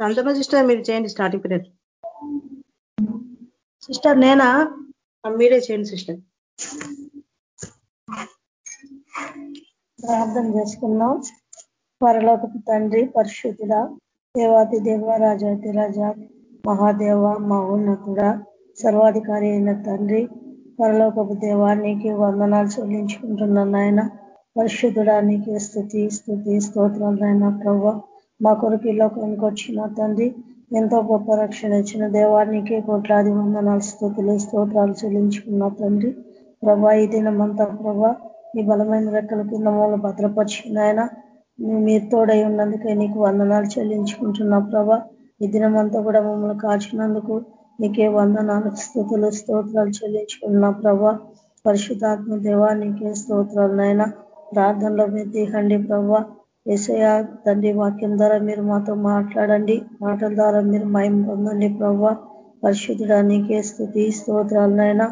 సంతమ sister మీరు చేయండి starting period sister నేనా? మీరే చేయండి సిస్టర్ ప్రార్థన చేసుకున్నాం పరలోకపు తండ్రి పరిశుద్ధుడ దేవాతి దేవ రాజాతి రాజా మహాదేవ మహోన్నతుడ సర్వాధికారి అయిన తండ్రి పరలోకపు దేవానికి వందనాలు చెల్లించుకుంటున్నాను ఆయన పరిశుద్ధుడానికి స్థుతి స్థుతి స్తోత్రాలైన ప్రభావ మా కొరకు లోకానికి వచ్చిన తండ్రి ఎంతో గొప్ప రక్షణ ఇచ్చిన దేవానికి కోట్లాది వందనాలు స్థుతులు స్తోత్రాలు చెల్లించుకున్న తండ్రి. ప్రభా ఈ దినమంతా ప్రభా నీ బలమైన రెక్కల కింద మూల భద్రపరిచిన ఆయన మీరు తోడై ఉన్నందుకే నీకు వందనాలు చెల్లించుకుంటున్నా ప్రభా. ఈ దినమంతా కూడా మమ్మల్ని కాచినందుకు నీకే వందనాలు స్థుతులు స్తోత్రాలు చెల్లించుకున్నా ప్రభా. పరిశుద్ధాత్మ దేవా నీకే స్తోత్రాలు నాయన. ప్రార్థనలో మీరు తీహండి ప్రభా. ఏసయ తండ్రి వాక్యం ద్వారా మీరు మాతో మాట్లాడండి. మాటల ద్వారా మీరు మయం పొందండి ప్రభా. పరిశుద్ధుడా నీకే స్థుతి స్తోత్రాలనైనా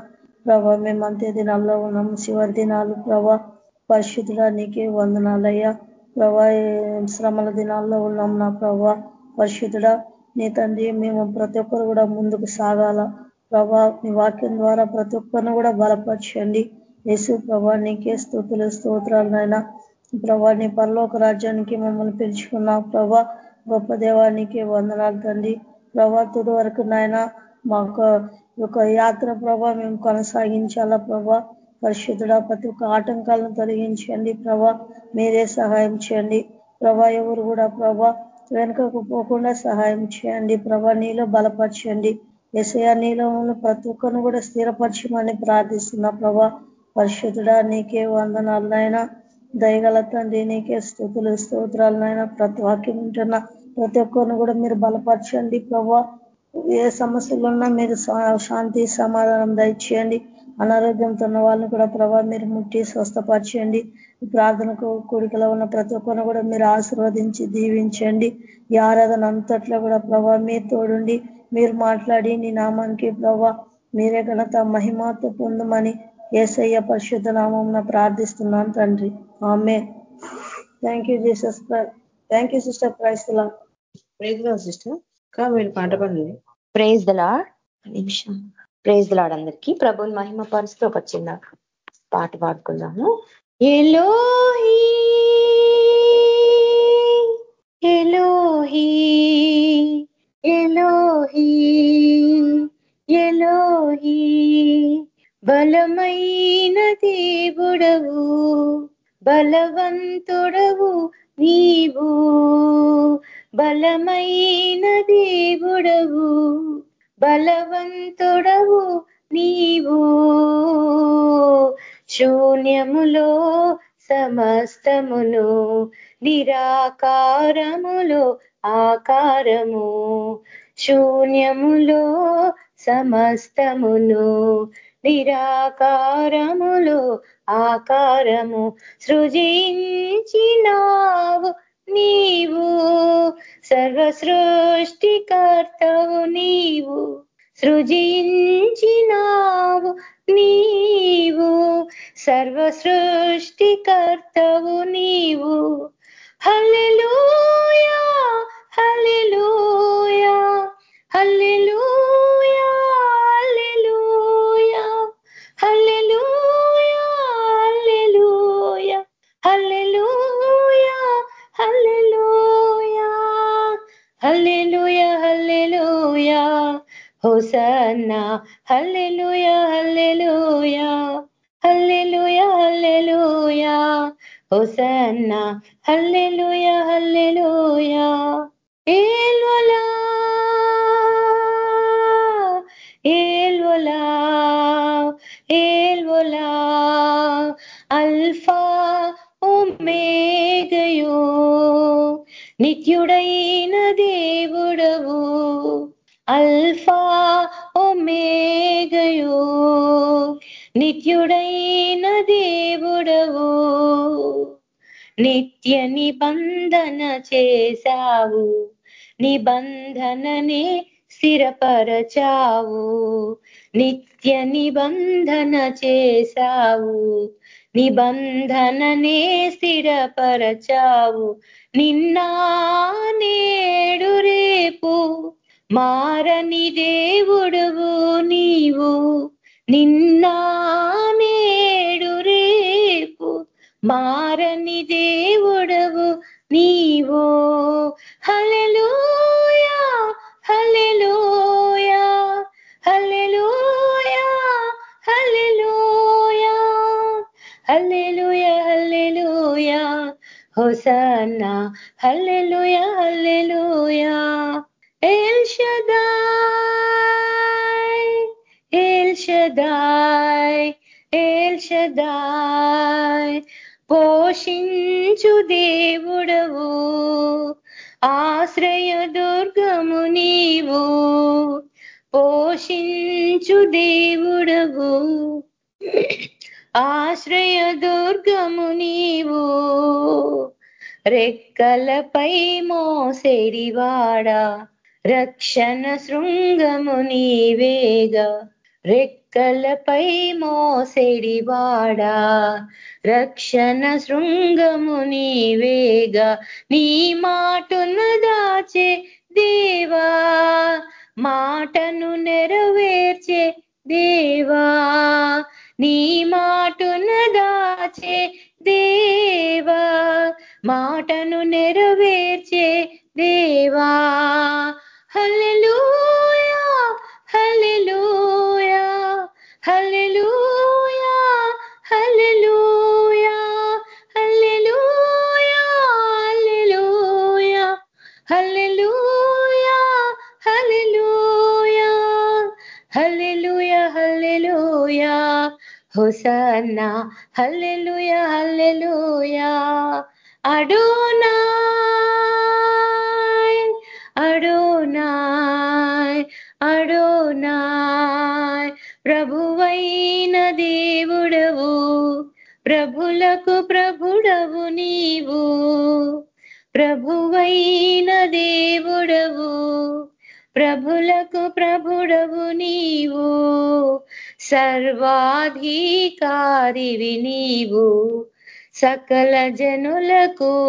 ప్రభా మేము అంతే దినాల్లో ఉన్నాం. చివరి దినాలు ప్రభా. పరిశుద్ధుడా నీకే వందనాలయ్యా. ప్రభా శ్రమల దినాల్లో ఉన్నాం నా ప్రభా. పరిశుద్ధుడా నీ తండ్రి మేము ప్రతి ఒక్కరు కూడా ముందుకు సాగాల. ప్రభా నీ వాక్యం ద్వారా ప్రతి ఒక్కరిని కూడా బలపరచండి. యేసు ప్రభా నీకే స్థుతులు స్తోత్రాలనైనా ప్రభా నీ పరలోక రాజ్యానికి మమ్మల్ని పిలుచుకున్నావు ప్రభా. గొప్ప దేవానికి వందనాలు తండ్రి. ప్రభా తుది వరకు నాయన మాకు ఒక యాత్ర ప్రభా మేము కొనసాగించాలా ప్రభా. పరిశుద్ధుడా ప్రతి ఒక్క ఆటంకాలను తొలగించండి ప్రభా. మీరే సహాయం చేయండి. ప్రభా ఎవరు కూడా ప్రభా వెనుకకు పోకుండా సహాయం చేయండి ప్రభా. నీలో బలపరచండి. ఎసయ నీలో ప్రతి ఒక్కరిని కూడా స్థిరపరచమని ప్రార్థిస్తున్నా ప్రభా. పరిశుద్ధుడా నీకే వందనాలు నాయనా. దయగల తండ్రి నీకే స్థుతులు స్తోత్రాలనైనా ప్రతి వాక్యం ఉంటున్న ప్రతి ఒక్కరిని కూడా మీరు బలపరచండి ప్రభా. ఏ సమస్యలు ఉన్నా మీరు శాంతి సమాధానం దయచేయండి. అనారోగ్యంతో ఉన్న వాళ్ళని కూడా ప్రభా మీరు ముట్టి స్వస్థపరచండి. ప్రార్థనకు కోరికలో ఉన్న ప్రతి ఒక్కరిని కూడా మీరు ఆశీర్వదించి దీవించండి. ఈ ఆరాధన అంతట్లో కూడా ప్రభా మీ తోడుండి. మీరు మాట్లాడి నీ నామానికి ప్రభా మీరే ఘనత మహిమాతో పొందమని ఏసయ్య పరిశుద్ధ నామం ప్రార్థిస్తున్నాను తండ్రి. ఆమె thank you Jesus thank you sister praise praise sister కా మీరు పాట పడండి ప్రైజ్ దలా నిమిషం. ప్రైజ్ దలాడ్ అందరికీ. ప్రభుని మహిమ పరుస్తూ ఒక చిన్న పాట పాడుకుందాము. ఎలోహీ ఎలోహీ ఎలోహీ. బలమైన దేవుడవు బలవంతుడవు నీవు. బలమైన దేవుడవు బలవంతుడవు నీవు. శూన్యములో సమస్తమును నిరాకారములో ఆకారము. శూన్యములో సమస్తమును నిరాకారములో ఆకారము సృజించినావు నీవు. సర్వ సృష్టికర్తవు నీవు సృజించినావు నీవు. సర్వ సృష్టికర్తవు నీవు. Hallelujah hallelujah hallelujah. Hosanna hallelujah hallelujah hallelujah hallelujah. Hosanna hallelujah hallelujah. ఏల్వలా ఏల్వలా ఏల్వలా. అల్ఫా ఒమేగయో నిత్యుడైన దేవుడవు. అల్ ఒమేగయో నిత్యుడైన దేవుడవు. నిత్య నిబంధన చేశావు నిబంధననే స్థిరపరచావు. నిత్య నిబంధన చేశావు నిబంధననే స్థిరపరచావు. నిన్నా నేడు రేపు మారని దేవుడువు నీవు. నిన్నా నేడు రేపు మారని దేవుడవు నీవు. Hallelujah hallelujah hallelujah hallelujah hallelujah hallelujah. Hosanna హల్ రెక్కలపై మోసేడివాడా? రక్షణ శృంగము నీవేగా? రెక్కలపై మోసేడివాడా? రక్షణ శృంగము నీవేగా? నీ మాటును దాచే దేవా? మాటను నెరవేర్చే దేవా? నీ మాటును దాచే దేవా? మాటను నెరవేర్చే దేవా. హల్లెలూయా హల్లెలూయా.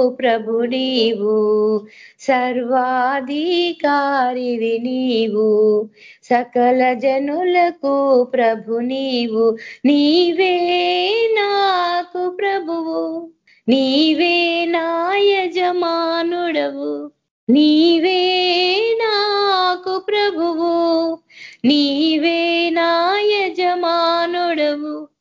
ప్రభు నీవు సర్వాధికారివి నీవు సకల జనులకు ప్రభు నీవు నీవే నాకు ప్రభువు నీవే నా యజమానుడవు నీవే నాకు ప్రభువు నీవే నా యజమానుడవు.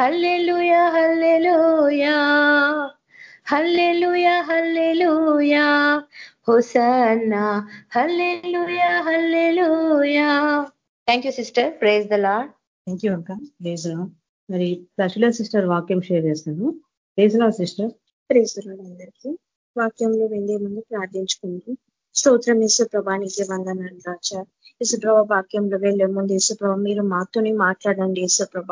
Hallelujah hallelujah. Hallelujah hallelujah. Hosanna hallelujah hallelujah. Thank you sister praise the lord thank you అక్క ప్రేజ్ మరి ప్రశుల సిస్టర్ వాక్యం షేర్ చేస్తాను. ప్రేజ్ లా సిస్టర్ ప్రేజ్ అందరికీ. వాక్యంలో వెళ్ళే ముందు ప్రార్థించుకుంటూ స్తోత్రం యేసు ప్రభానికి వందనాలు రాజా. యేసుప్రభ వాక్యంలో వెళ్ళే ముందు యేసుప్రభ మీరు మాతోనే మాట్లాడండి యేసుప్రభ.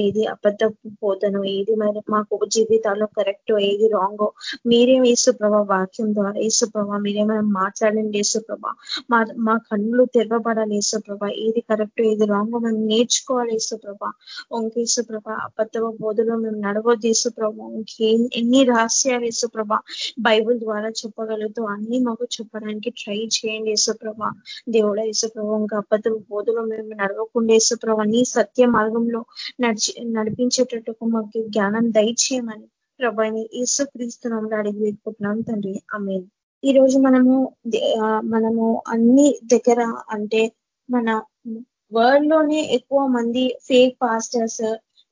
ఏది అబద్ధ పోతను ఏది మరి మాకు జీవితాల్లో కరెక్ట్ ఏది రాంగో మీరే యేసుప్రభ వాక్యం ద్వారా యేసుప్రభ మీరేమైనా మాట్లాడండి యేసుప్రభ. మా మా కన్నులు తెరవబడాలి యేసుప్రభ. ఏది కరెక్ట్ ఏది రాంగో మేము నేర్చుకోవాలి యేసుప్రభ. ఇంక యేసుప్రభ అబద్ధపు బోధలో మేము నడవద్దు యేసుప్రభ. ఇంకే ఎన్ని రహస్యాలు యేసుప్రభ బైబుల్ ద్వారా చెప్పగలుగుతూ అన్ని మాకు చెప్పడానికి ట్రై చేయండి యేసుప్రభ. దేవుడ యేసుప్రభ ఇంకా అబద్ధపు బోధలో మేము నడవకుండా యేసుప్రభ నీ సత్య మార్గంలో నడిచి నడిపించేటట్టుకు మాకు జ్ఞానం దయచేయమని ప్రభాని యేసు క్రీస్తునంలో అడిగి వేసుకుంటున్నాం తండ్రి. ఆమె ఈ రోజు మనము మనము అన్ని దగ్గర అంటే మన వరల్డ్లోనే ఎక్కువ మంది ఫేక్ పాస్టర్స్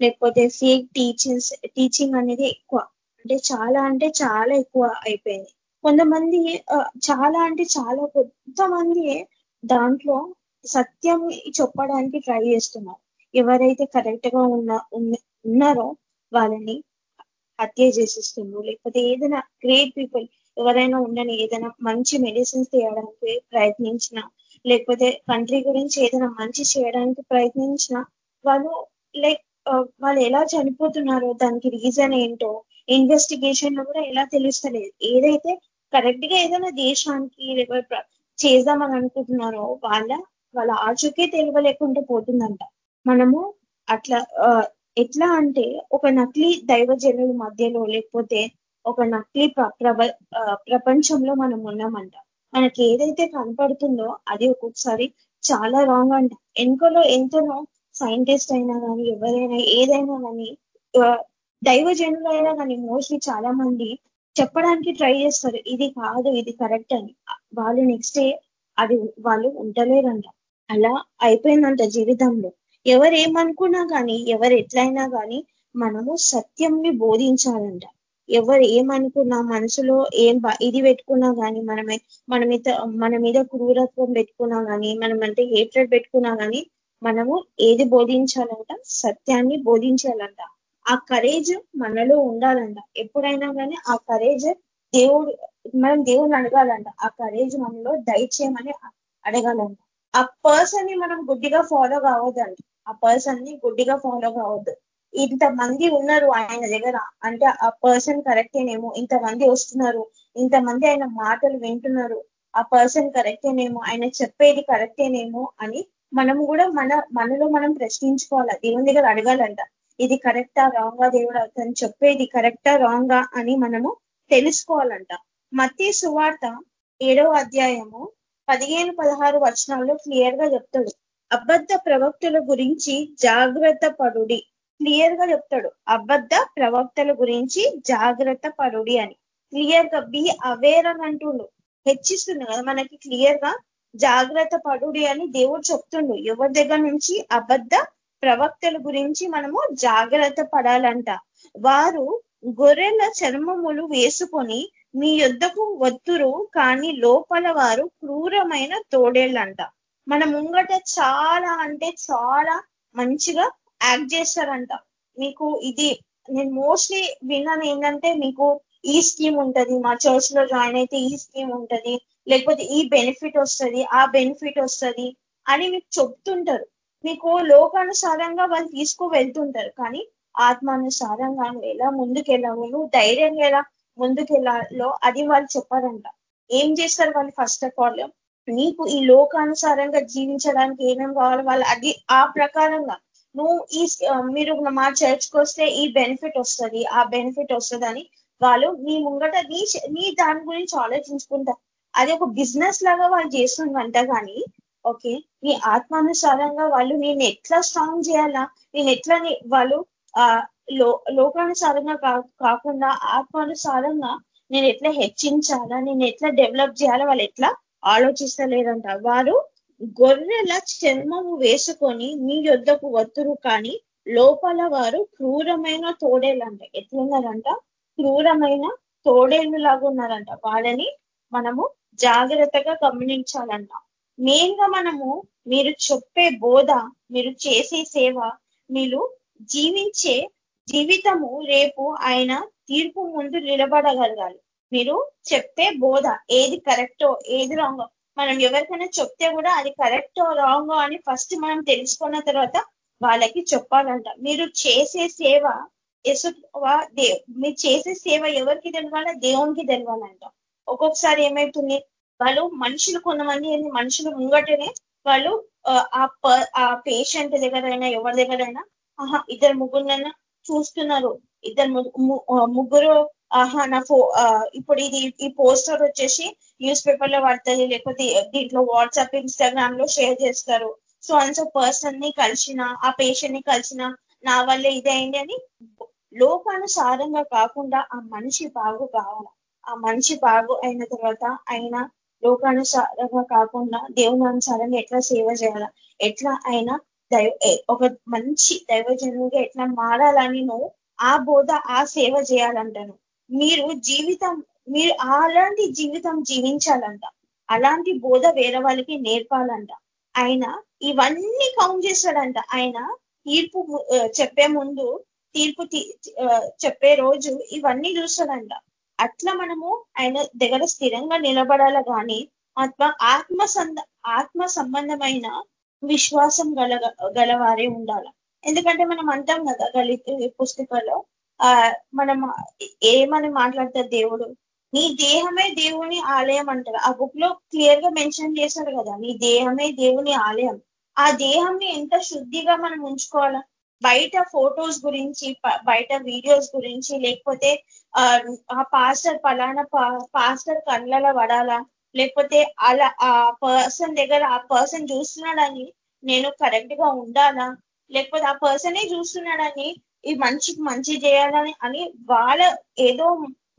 లేకపోతే ఫేక్ టీచర్స్ టీచింగ్ అనేది ఎక్కువ. అంటే చాలా అంటే చాలా ఎక్కువ అయిపోయింది. కొంతమంది చాలా అంటే చాలా కొంతమంది దాంట్లో సత్యం చెప్పడానికి ట్రై చేస్తున్నారు. ఎవరైతే కరెక్ట్గా ఉన్న ఉన్నారో వాళ్ళని హత్య చేసిస్తుండ్రు లేకపోతే ఏదైనా గ్రేట్ పీపుల్ ఎవరైనా ఉండని ఏదైనా మంచి మెడిసిన్స్ తీయడానికి ప్రయత్నించిన లేకపోతే కంట్రీ గురించి ఏదైనా మంచి చేయడానికి ప్రయత్నించిన వాళ్ళు లైక్ వాళ్ళు ఎలా చనిపోతున్నారో దానికి రీజన్ ఏంటో ఇన్వెస్టిగేషన్లో కూడా ఎలా తెలుస్తలేదు. ఏదైతే కరెక్ట్గా ఏదైనా దేశానికి లేకపోతే చేద్దామని అనుకుంటున్నారో వాళ్ళ వాళ్ళ ఆచూకే తెలియలేకుండా పోతుందంట. మనము అట్లా ఎట్లా అంటే ఒక నకిలీ దైవజనుల మధ్యలో లేకపోతే ఒక నకిలీ ప్రపంచంలో మనం ఉన్నామంట. మనకి ఏదైతే కనపడుతుందో అది ఒక్కొక్కసారి చాలా రాంగ్ అంట. ఎన్కలో ఎంతనో సైంటిస్ట్ అయినా కానీ ఎవరైనా ఏదైనా కానీ దైవజనులైనా కానీ మోస్ట్లీ చాలా మంది చెప్పడానికి ట్రై చేస్తారు. ఇది కాదు ఇది కరెక్ట్ అని. వాళ్ళు నెక్స్ట్ డే అది వాళ్ళు ఉండలేరంట. అలా అయిపోయిందంట జీవితంలో. ఎవరు ఏమనుకున్నా కానీ ఎవరు ఎట్లయినా కానీ మనము సత్యంని బోధించాలంట. ఎవరు ఏమనుకున్నా మనసులో ఏం ఇది పెట్టుకున్నా కానీ మనమే మన మీద మన మీద క్రూరత్వం పెట్టుకున్నా కానీ మనం అంటే హేట్రెడ్ పెట్టుకున్నా కానీ మనము ఏది బోధించాలంట? సత్యాన్ని బోధించాలంట. ఆ కరేజ్ మనలో ఉండాలంట. ఎప్పుడైనా కానీ ఆ కరేజ్ దేవుడు మనం దేవుడిని అడగాలంట. ఆ కరేజ్ మనలో దయచేయమని అడగాలంట. ఆ పర్సన్ని మనం గుడ్డిగా ఫాలో కావద్దంట. ఆ పర్సన్ని గుడ్డిగా ఫాలో కావద్దు. ఇంతమంది ఉన్నారు ఆయన దగ్గర. అంటే ఆ పర్సన్ కరెక్టేనేమో ఇంతమంది వస్తున్నారు. ఇంతమంది ఆయన మాటలు వింటున్నారు. ఆ పర్సన్ కరెక్టేనేమో ఆయన చెప్పేది కరెక్టేనేమో అని మనం కూడా మన మనలో మనం ప్రశ్నించుకోవాలి? దేవుని దగ్గర అడగాలంట. ఇది కరెక్టా రాంగా దేవుడు అతను చెప్పేది కరెక్టా రాంగా అని మనము తెలుసుకోవాలంట. మత్తి సువార్త ఏడవ అధ్యాయము పదిహేను పదహారు వచనాల్లో క్లియర్గా చెప్తాడు. అబద్ధ ప్రవక్తల గురించి జాగ్రత్త పడుడి. క్లియర్గా చెప్తాడు. అబద్ధ ప్రవక్తల గురించి జాగ్రత్త పడుడి అని. క్లియర్గా బి అవేర్ అని అంటుండు. హెచ్చిస్తుంది కదా మనకి క్లియర్గా జాగ్రత్త పడుడి అని దేవుడు చెప్తుండు. ఎవరి దగ్గర నుంచి? అబద్ధ ప్రవక్తల గురించి మనము జాగ్రత్త పడాలంట. వారు గొర్రెల చర్మములు వేసుకొని మీ యుద్ధకు వత్తురు కానీ లోపల వారు క్రూరమైన తోడేళ్ళంట. మన ముంగట చాలా అంటే చాలా మంచిగా యాక్ట్ చేస్తారంట మీకు ఇది నేను మోస్ట్లీ విన్నాను ఏంటంటే మీకు ఈ స్కీమ్ ఉంటది మా చర్చ్లో జాయిన్ అయితే ఈ స్కీమ్ ఉంటది లేకపోతే ఈ బెనిఫిట్ వస్తుంది ఆ బెనిఫిట్ వస్తుంది అని మీకు చెప్తుంటారు. మీకు లోకానుసారంగా వాళ్ళు తీసుకు వెళ్తుంటారు కానీ ఆత్మానుసారంగా ఎలా ముందుకెళ్ళావు? నువ్వు ధైర్యంగా ఎలా ముందుకెళ్ళాలో అది వాళ్ళు చెప్పారంట. ఏం చేస్తారు వాళ్ళు ఫస్ట్ ఆఫ్ ఆల్ నీకు ఈ లోకానుసారంగా జీవించడానికి ఏమేం కావాలో వాళ్ళు అది ఆ ప్రకారంగా. నువ్వు ఈ మీరు మా చర్చ్కి వస్తే ఈ బెనిఫిట్ వస్తుంది ఆ బెనిఫిట్ వస్తుంది వాళ్ళు నీ ముంగట నీ నీ దాని గురించి ఆలోచించుకుంటారు. అది ఒక బిజినెస్ లాగా వాళ్ళు చేస్తుందంట కానీ ఓకే. నీ ఆత్మానుసారంగా వాళ్ళు నేను ఎట్లా స్ట్రాంగ్ చేయాలా? నేను ఎట్లా వాళ్ళు ఆ లో లోకానుసారంగా కాకుండా ఆత్మానుసారంగా నేను ఎట్లా హెచ్చించాలా? నేను ఎట్లా డెవలప్ చేయాలా? వాళ్ళు ఎట్లా ఆలోచిస్తలేదంట. వారు గొర్రెల చర్మము వేసుకొని మీ యొద్దకు వత్తురు కానీ లోపల వారు క్రూరమైన తోడేళ్ళంట ఎట్లున్నారంట? క్రూరమైన తోడేళ్ళు లాగా ఉన్నారంట వాళ్ళని మనము జాగ్రత్తగా గమనించాలంట. మెయిన్గా మనము మీరు చెప్పే బోధ మీరు చేసే సేవ మీరు జీవించే జీవితము రేపు ఆయన తీర్పు ముందు నిలబడగలగాలి. మీరు చెప్పే బోధ ఏది కరెక్టో ఏది రాంగో మనం ఎవరికైనా చెప్తే కూడా అది కరెక్టో రాంగో అని ఫస్ట్ మనం తెలుసుకున్న తర్వాత వాళ్ళకి చెప్పాలంట. మీరు చేసే సేవ ఎసు మీరు చేసే సేవ ఎవరికి తెలవాలా? దేవునికి తెలవాలంట. ఒక్కొక్కసారి ఏమవుతుంది వాళ్ళు మనుషులు కొంతమంది మనుషులు ముంగటనే వాళ్ళు ఆ పేషెంట్ దగ్గరైనా ఎవరి దగ్గరైనా ఆహా ఇద్దరు ముగ్గురునైనా చూస్తున్నారు. ఇద్దరు ముగ్గురు ఆహా నా ఫో ఇప్పుడు ఇది ఈ పోస్టర్ వచ్చేసి న్యూస్ పేపర్లో పడుతుంది లేకపోతే దీంట్లో వాట్సాప్ ఇన్స్టాగ్రామ్లో షేర్ చేస్తారు. సో అండ్ సో పర్సన్ని కలిసిన ఆ పేషెంట్ని కలిసిన నా వల్ల ఇదేంటి అని లోకానుసారంగా కాకుండా ఆ మనిషి బాగు కావాలి. ఆ మనిషి బాగు అయిన తర్వాత ఆయన లోకానుసారంగా కాకుండా దేవునానుసారంగా ఎట్లా సేవ చేయాలా? ఎట్లా అయినా దైవ ఒక మంచి దైవజనుడిగా ఎట్లా మారాలని నువ్వు ఆ బోధ ఆ సేవ చేయాలంటాను. మీరు జీవితం మీరు అలాంటి జీవితం జీవించాలంట. అలాంటి బోధ వేరే వాళ్ళకి నేర్పాలంట. ఆయన ఇవన్నీ కౌంట్ చేస్తాడంట. ఆయన తీర్పు చెప్పే ముందు తీర్పు చెప్పే రోజు ఇవన్నీ చూస్తాడంట. అట్లా మనము ఆయన దగ్గర స్థిరంగా నిలబడాల కానీ ఆత్మ ఆత్మ సంద ఆత్మ సంబంధమైన విశ్వాసం గల గలవారే ఉండాల. ఎందుకంటే మనం అంటాం కదా గలిత పుస్తకంలో ఆ మనం ఏమని మాట్లాడతారు దేవుడు? నీ దేహమే దేవుని ఆలయం అంటారు. ఆ బుక్లో క్లియర్గా మెన్షన్ చేశారు కదా నీ దేహమే దేవుని ఆలయం. ఆ దేహాన్ని ఎంత శుద్ధిగా మనం ఉంచుకోవాలా? బయట ఫొటోస్ గురించి బయట వీడియోస్ గురించి లేకపోతే ఆ పాస్టర్ పలానా పాస్టర్ కళ్ళల పడాలా లేకపోతే అలా ఆ పర్సన్ దగ్గర ఆ పర్సన్ చూస్తున్నాడని నేను కరెక్ట్గా ఉండాలా? లేకపోతే ఆ పర్సనే చూస్తున్నాడని ఈ మనిషికి మంచి చేయాలని అని వాళ్ళ ఏదో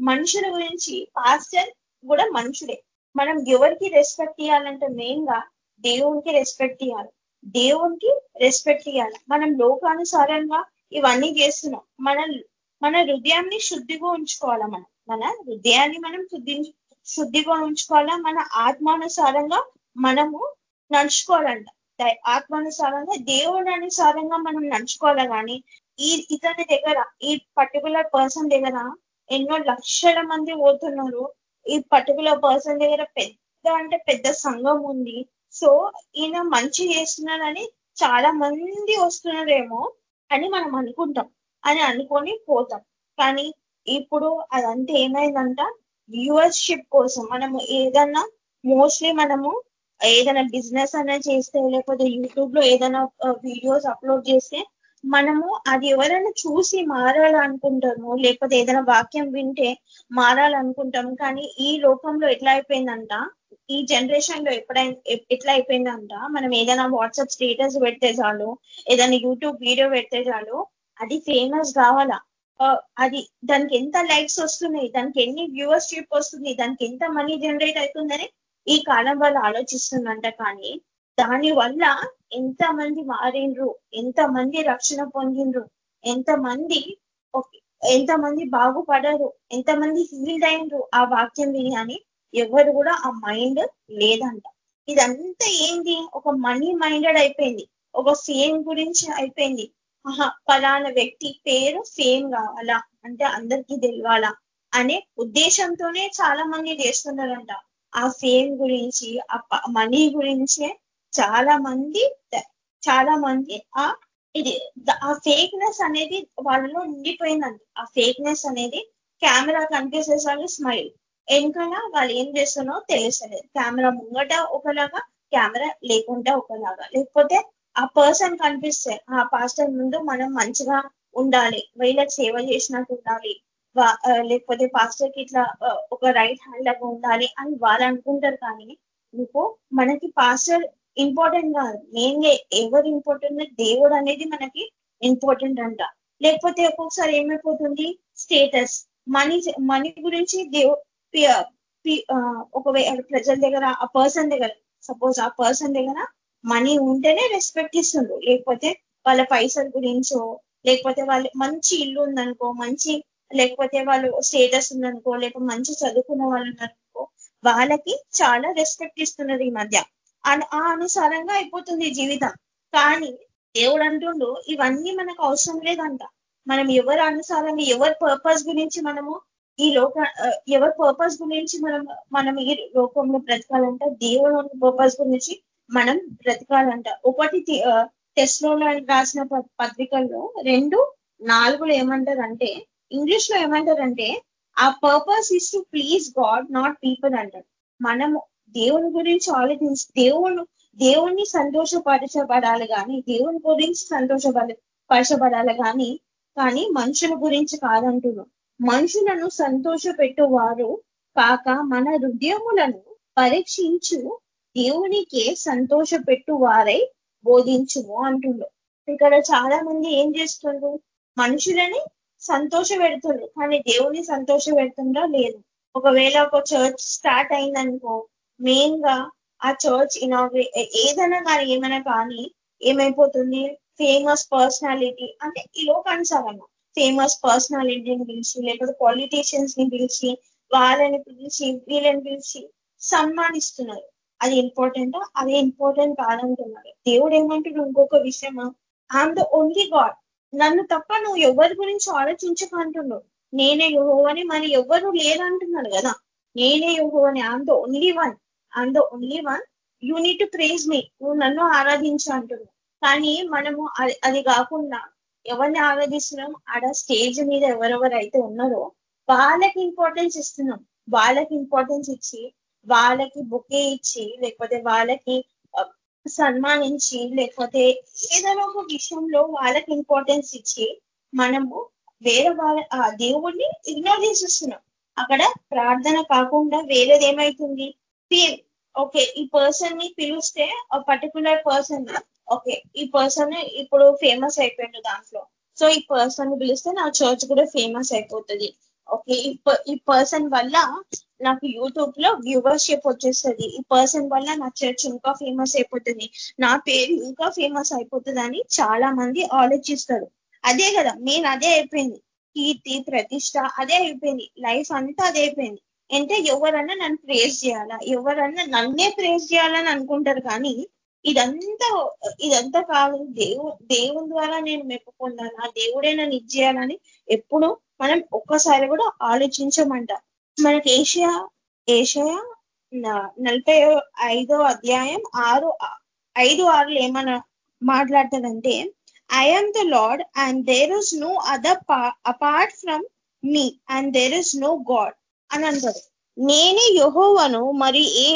మనుషుల గురించి పాస్టర్ కూడా మనుషుడే. మనం ఎవరికి రెస్పెక్ట్ ఇవ్వాలంటే మెయిన్గా దేవునికి రెస్పెక్ట్ ఇవ్వాలి దేవునికి రెస్పెక్ట్ ఇవ్వాలి మనం లోకానుసారంగా ఇవన్నీ చేస్తున్నాం. మన మన హృదయాన్ని శుద్ధిగా ఉంచుకోవాలా మనం? మన హృదయాన్ని మనం శుద్ధి శుద్ధిగా ఉంచుకోవాలా? మన ఆత్మానుసారంగా మనము నడుచుకోవాలంట ఆత్మానుసారంగా దేవుని అనుసారంగా మనం నడుచుకోవాలా కానీ ఈ ఇతని దగ్గర ఈ పర్టికులర్ పర్సన్ దగ్గర ఎన్నో లక్షల మంది పోతున్నారు. ఈ పర్టికులర్ పర్సన్ దగ్గర పెద్ద అంటే పెద్ద సంఘం ఉంది. సో ఈయన మంచి చేస్తున్నాడని చాలా మంది వస్తున్నారేమో అని మనం అనుకుంటాం అని అనుకొని పోతాం. కానీ ఇప్పుడు అదంతా ఏమైందంట? వ్యూవర్షిప్ కోసం మనము ఏదన్నా మోస్ట్లీ మనము ఏదైనా బిజినెస్ అనేది చేస్తే లేకపోతే యూట్యూబ్లో ఏదైనా వీడియోస్ అప్లోడ్ చేస్తే మనము అది ఎవరైనా చూసి మారాలనుకుంటాము. లేకపోతే ఏదైనా వాక్యం వింటే మారాలనుకుంటాం కానీ ఈ లోకంలో ఎట్లా అయిపోయిందంట? ఈ జనరేషన్లో ఎప్పుడైనా ఎట్లా అయిపోయిందంట మనం ఏదైనా వాట్సాప్ స్టేటస్ పెడితే చాలు ఏదైనా యూట్యూబ్ వీడియో పెడితే చాలు అది ఫేమస్ కావాలా. అది దానికి ఎంత లైక్స్ వస్తున్నాయి దానికి ఎన్ని వ్యూవర్షిప్ వస్తుంది దానికి ఎంత మనీ జనరేట్ అవుతుందని ఈ కాలం వాళ్ళు ఆలోచిస్తుందంట కానీ దాని వల్ల ఎంత మంది మారిండ్రు ఎంత మంది రక్షణ పొందిండ్రు ఎంత మంది ఎంత మంది బాగుపడరు ఎంత మంది హీల్డ్ అయినరు ఆ వాక్యం విని అని ఎవరు కూడా ఆ మైండ్ లేదంట. ఇదంతా ఏంది ఒక మనీ మైండెడ్ అయిపోయింది. ఒక ఫేమ్ గురించి అయిపోయింది. ఆహా ఫలానా వ్యక్తి పేరు ఫేమ్ కావాలా? అంటే అందరికీ తెలియాలా? అనే ఉద్దేశంతోనే చాలా మంది చేస్తున్నారంట. ఆ ఫేమ్ గురించి ఆ మనీ గురించే చాలా మంది చాలా మంది ఆ ఇది ఆ ఫేక్నెస్ అనేది వాళ్ళలో ఉండిపోయిందండి ఆ ఫేక్నెస్ అనేది కెమెరా కనిపించేసారి స్మైల్ వెనకాల వాళ్ళు ఏం చేస్తున్నారో తెలుసలేదు కెమెరా ముంగట ఒకలాగా కెమెరా లేకుండా ఒకలాగా. లేకపోతే ఆ పర్సన్ కనిపిస్తే ఆ పాస్టర్ ముందు మనం మంచిగా ఉండాలి వీళ్ళకి సేవ చేసినట్టు ఉండాలి లేకపోతే పాస్టర్కి ఇట్లా ఒక రైట్ హ్యాండ్ లాగా ఉండాలి అని వాళ్ళు అనుకుంటారు కానీ మీకు మనకి పాస్టర్ ఇంపార్టెంట్ కాదు. మెయిన్గా ఎవరు ఇంపార్టెంట్? దేవుడు అనేది మనకి ఇంపార్టెంట్ అంట. లేకపోతే ఒక్కొక్కసారి ఏమైపోతుంది? స్టేటస్. మనీ మనీ గురించి దేవు ఒకవేళ ప్రజల దగ్గర ఆ పర్సన్ దగ్గర సపోజ్ ఆ పర్సన్ దగ్గర మనీ ఉంటేనే రెస్పెక్ట్ ఇస్తుండ్రు. లేకపోతే వాళ్ళ పైసల గురించో లేకపోతే వాళ్ళు మంచి ఇల్లు ఉందనుకో మంచి లేకపోతే వాళ్ళు స్టేటస్ ఉందనుకో లేకపోతే మంచి చదువుకున్న వాళ్ళు ఉన్నారనుకో వాళ్ళకి చాలా రెస్పెక్ట్ ఇస్తున్నారు ఈ మధ్య. ఆ అనుసారంగా అయిపోతుంది జీవితం. కానీ దేవుడు అంటుండు ఇవన్నీ మనకు అవసరం లేదంట. మనం ఎవరి అనుసారంగా ఎవరి పర్పస్ గురించి మనము ఈ లోక ఎవరి పర్పస్ గురించి మనం మనం ఈ లోకంలో బ్రతకాలంట దేవుని పర్పస్ గురించి మనం బ్రతకాలంట. ఒకటి టెస్ట్లో రాసిన పత్రికల్లో రెండు నాలుగులో ఏమంటారంటే ఇంగ్లీష్లో ఏమంటారంటే ఆ purpose is to please God not people అంటారు. మనము దేవుని గురించి ఆలోచించి దేవుడు దేవుణ్ణి సంతోషపరచబడాలి కానీ దేవుని గురించి సంతోషపరచబడాలి కానీ కానీ మనుషుల గురించి కాదంటున్నాం. మనుషులను సంతోష పెట్టువారు కాక మన హృదయములను పరీక్షించు దేవునికే సంతోష పెట్టువారై బోధించుము అంటుండ్రు ఇక్కడ చాలా మంది ఏం చేస్తుండ్రు? మనుషులని సంతోష పెడుతుండ్రు కానీ దేవుని సంతోష పెడుతుండ్రా లేదు. ఒకవేళ ఒక చర్చ్ స్టార్ట్ అయిందనుకో మెయిన్గా ఆ చర్చ్ ఇనాగ్రే ఏదైనా కానీ ఏమైనా కానీ ఏమైపోతుంది? ఫేమస్ పర్సనాలిటీ అంటే ఈ లోకానుసారంగా. ఫేమస్ పర్సనాలిటీని పిలిచి లేకపోతే పాలిటీషియన్స్ని పిలిచి వాళ్ళని పిలిచి వీళ్ళని పిలిచి సన్మానిస్తున్నారు. అది ఇంపార్టెంట్ అది ఇంపార్టెంట్ కాదంటున్నారు. దేవుడు ఏమంటున్నాడు ఇంకొక విషయమా? ఐఎమ్ ద ఓన్లీ గాడ్ నన్ను తప్ప నువ్వు ఎవరి గురించి ఆలోచించకంటున్నావు నేనే యుహో అని మరి ఎవరు లేరంటున్నాడు కదా? నేనే యుహో అని I'm the only one I'm the only one you need to praise me నువ్వు నన్ను ఆరాధించు అంటున్నావు కానీ మనము అది కాకుండా ఎవరిని ఆవేదిస్తున్నాం ఆడ స్టేజ్ మీద ఎవరెవరు అయితే ఉన్నారో వాళ్ళకి ఇంపార్టెన్స్ ఇస్తున్నాం. వాళ్ళకి ఇంపార్టెన్స్ ఇచ్చి వాళ్ళకి బుకే ఇచ్చి లేకపోతే వాళ్ళకి సన్మానించి లేకపోతే ఏదైనా ఒక విషయంలో వాళ్ళకి ఇంపార్టెన్స్ ఇచ్చి మనము వేరే వాళ్ళ ఆ దేవుడిని ఇగ్నోర్ చేసేస్తున్నాం. అక్కడ ప్రార్థన కాకుండా వేరేది ఏమవుతుంది ఓకే ఈ పర్సన్ని పిలిస్తే పర్టికులర్ పర్సన్ ఓకే ఈ పర్సన్ ఇప్పుడు ఫేమస్ అయిపోయింది దాంట్లో. సో ఈ పర్సన్ని పిలిస్తే నా చర్చ్ కూడా ఫేమస్ అయిపోతుంది. ఓకే ఈ పర్సన్ వల్ల నాకు యూట్యూబ్లో వ్యూవర్షిప్ వచ్చేస్తుంది. ఈ పర్సన్ వల్ల నా చర్చ్ ఇంకా ఫేమస్ అయిపోతుంది. నా పేరు ఇంకా ఫేమస్ అయిపోతుంది చాలా మంది ఆలోచిస్తారు. అదే కదా మెయిన్ అదే అయిపోయింది. కీర్తి ప్రతిష్ట అదే అయిపోయింది. లైఫ్ అంతా అదే అయిపోయింది. అంటే ఎవరన్నా నన్ను ప్రేస్ చేయాలా? ఎవరన్నా నన్నే ప్రేస్ చేయాలని అనుకుంటారు కానీ ఇదంతా ఇదంతా కాదు. దేవు దేవుని ద్వారా నేను మెప్పుకున్నాను? ఆ దేవుడే నన్ను ఇచ్చేయాలని ఎప్పుడు మనం ఒక్కసారి కూడా ఆలోచించమంట. మనకి ఏషియా ఏషియా నలభై ఐదో అధ్యాయం ఆరు ఐదు ఆరులు ఏమన్నా మాట్లాడతాడంటే I am the lord and there is no other apart from me and there is no god అని అంటాడు. నేనే యహోవను మరి ఏ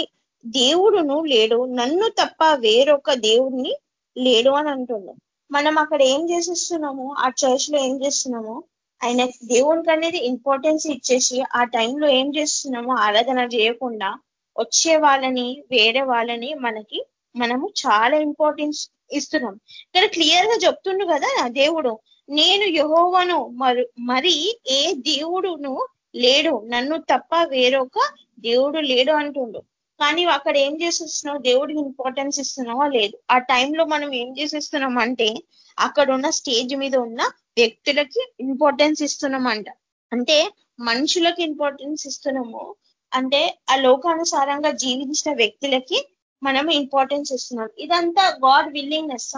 దేవుడును లేడు నన్ను తప్ప వేరొక దేవుడిని లేడు అని అంటుండు. మనం అక్కడ ఏం చేసేస్తున్నాము? ఆ చర్చ్లో ఏం చేస్తున్నాము? ఆయన దేవునికి అనేది ఇంపార్టెన్స్ ఇచ్చేసి ఆ టైంలో ఏం చేస్తున్నాము ఆరాధన చేయకుండా వచ్చే వాళ్ళని వేరే వాళ్ళని మనకి మనము చాలా ఇంపార్టెన్స్ ఇస్తున్నాం. ఇక్కడ క్లియర్గా చెప్తుండు కదా దేవుడు నేను యహోవను మరి మరి ఏ దేవుడును లేడు నన్ను తప్ప వేరొక దేవుడు లేడు అంటుండు. కానీ అక్కడ ఏం చేసేస్తున్నావు? దేవుడికి ఇంపార్టెన్స్ ఇస్తున్నావా? లేదు. ఆ టైంలో మనం ఏం చేసేస్తున్నాం అంటే అక్కడ ఉన్న స్టేజ్ మీద ఉన్న వ్యక్తులకి ఇంపార్టెన్స్ ఇస్తున్నామంట. అంటే మనుషులకు ఇంపార్టెన్స్ ఇస్తున్నాము. అంటే ఆ లోకానుసారంగా జీవించిన వ్యక్తులకి మనం ఇంపార్టెన్స్ ఇస్తున్నాం. ఇదంతా గాడ్ విల్లింగ్నెస్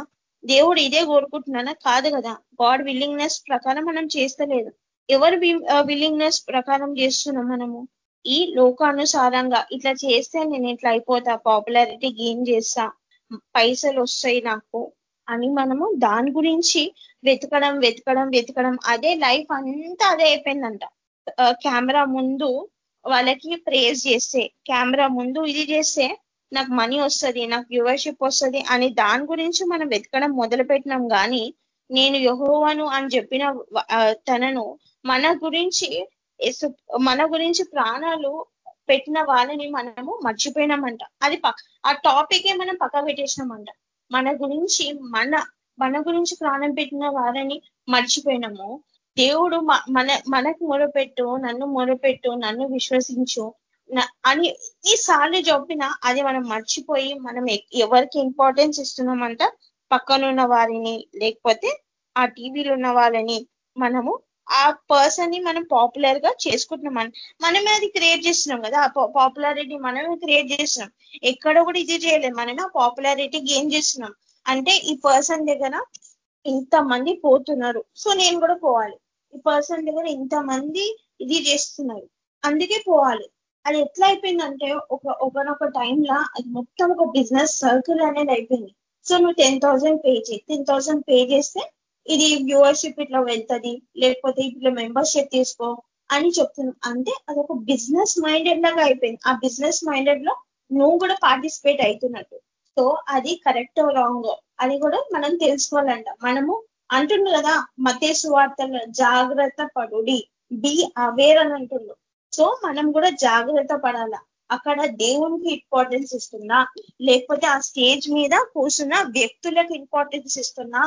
దేవుడు ఇదే కోరుకుంటున్నానా కాదు కదా. గాడ్ విల్లింగ్నెస్ ప్రకారం మనం చేస్తలేదు. ఎవరు విల్లింగ్నెస్ ప్రకారం చేస్తున్నాం మనము? ఈ లోకానుసారంగా ఇట్లా చేస్తే నేను ఇట్లా అయిపోతా పాపులారిటీ గెయిన్ చేస్తా పైసలు వస్తాయి నాకు అని మనము దాని గురించి వెతకడం వెతకడం వెతకడం అదే లైఫ్ అంతా అదే అయిపోయిందంట. కెమెరా ముందు వాళ్ళకి ప్రేజ్ చేస్తే కెమెరా ముందు ఇది చేస్తే నాకు మనీ వస్తుంది నాకు వ్యూవర్షిప్ వస్తుంది అని దాని గురించి మనం వెతకడం మొదలు పెట్టినాం కానీ నేను యహోవను అని చెప్పిన తనను మన గురించి మన గురించి ప్రాణాలు పెట్టిన వాళ్ళని మనము మర్చిపోయినామంట. అది ఆ టాపికే మనం పక్క పెట్టేసినామంట. మన గురించి మన మన గురించి ప్రాణం పెట్టిన వారిని మర్చిపోయినాము. దేవుడు మన మనకు మొరపెట్టు నన్ను మొరపెట్టు నన్ను విశ్వసించు అని ఎన్నిసార్లు చెప్పినా అది మనం మర్చిపోయి మనం ఎవరికి ఇంపార్టెన్స్ ఇస్తున్నామంట పక్కనున్న వారిని లేకపోతే ఆ టీవీలో ఉన్న వాళ్ళని మనము ఆ పర్సన్ని మనం పాపులర్గా చేసుకుంటున్నాం. మనమే అది క్రియేట్ చేస్తున్నాం కదా. ఆ పాపులారిటీ మనమే క్రియేట్ చేస్తున్నాం. ఎక్కడ కూడా ఇది చేయలేదు మనమే ఆ పాపులారిటీ గెయిన్ చేస్తున్నాం. అంటే ఈ పర్సన్ దగ్గర ఇంత మంది పోతున్నారు. సో నేను కూడా పోవాలి. ఈ పర్సన్ దగ్గర ఇంత మంది ఇది చేస్తున్నారు. అందుకే పోవాలి. అది ఎట్లా అయిపోయిందంటే ఒక ఒకనొక టైంలో అది మొత్తం ఒక బిజినెస్ సర్కిల్ అనేది అయిపోయింది. సో నువ్వు టెన్ థౌసండ్ పే చేయి. టెన్ థౌసండ్ పే చేస్తే ఇది వ్యూవర్షిప్ ఇట్లా వెళ్తుంది లేకపోతే ఇట్లా మెంబర్షిప్ తీసుకో అని చెప్తున్నాం. అంటే అదొక బిజినెస్ మైండెడ్ లాగా అయిపోయింది. ఆ బిజినెస్ మైండెడ్లో నువ్వు కూడా పార్టిసిపేట్ అవుతున్నట్టు సో అది కరెక్ట్ రాంగ్ అది కూడా మనం తెలుసుకోవాలంట. మనము అంటుండు కదా మతేసు వార్తల జాగ్రత్త పడుడి బి అవేర్ అని అంటుండు. సో మనం కూడా జాగ్రత్త పడాల. అక్కడ దేవునికి ఇంపార్టెన్స్ ఇస్తున్నా లేకపోతే ఆ స్టేజ్ మీద కూర్చున్న వ్యక్తులకు ఇంపార్టెన్స్ ఇస్తున్నా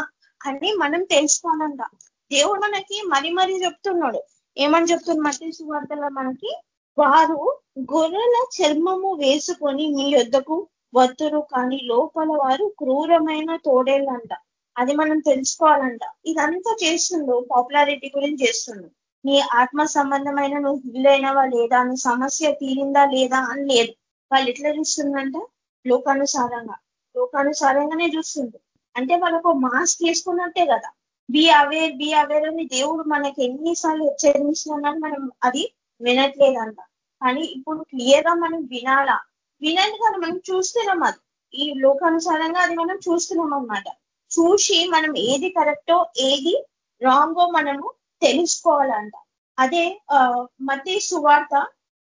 అని మనం తెలుసుకోవాలంట. దేవుడు మనకి మరి మరీ చెప్తున్నాడు. ఏమని చెప్తున్నాడు? మట్టి వార్తలో మనకి వారు గొర్రెల చర్మము వేసుకొని మీ యొద్దకు వత్తురు కానీ లోపల వారు క్రూరమైన తోడేళ్ళంట. అది మనం తెలుసుకోవాలంట. ఇదంతా చేస్తుండు పాపులారిటీ గురించి చేస్తుండు. నీ ఆత్మ సంబంధమైన నువ్వు హీల్ అయినవా లేదా? నీ సమస్య తీరిందా లేదా అని లేదు. వాళ్ళు ఎట్లా చూస్తుందంట? లోకానుసారంగా. లోకానుసారంగానే చూస్తుంది అంటే వాళ్ళకు మాస్క్ వేసుకున్నట్టే కదా. బి అవేర్ బి అవేర్ అని దేవుడు మనకి ఎన్నిసార్లు హెచ్చరించినా మనం అది వినట్లేదంట. కానీ ఇప్పుడు క్లియర్గా మనం వినాలా? వినండి కానీ మనం చూస్తున్నాం అది. ఈ లోకానుసారంగా అది మనం చూస్తున్నాం అనమాట చూసి మనం ఏది కరెక్టో ఏది రాంగో మనము తెలుసుకోవాలంట. అదే మతి సువార్త